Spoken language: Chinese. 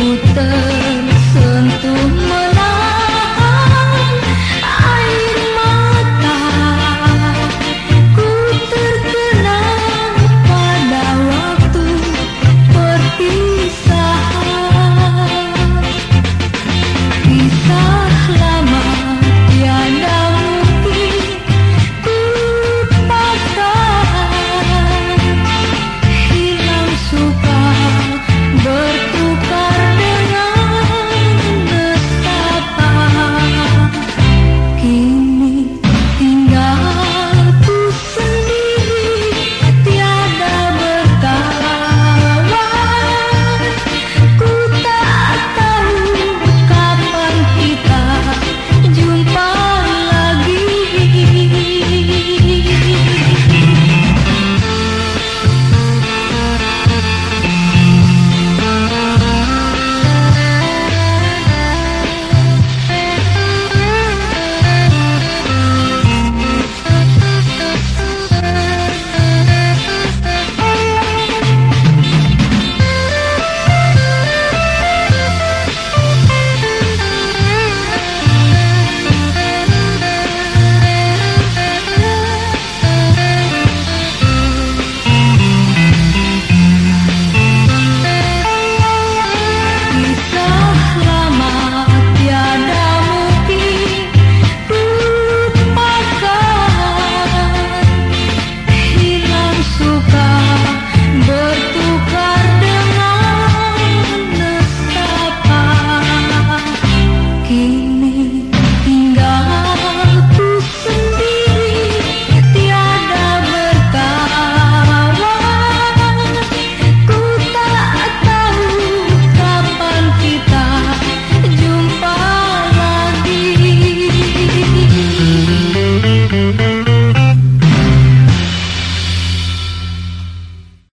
不得。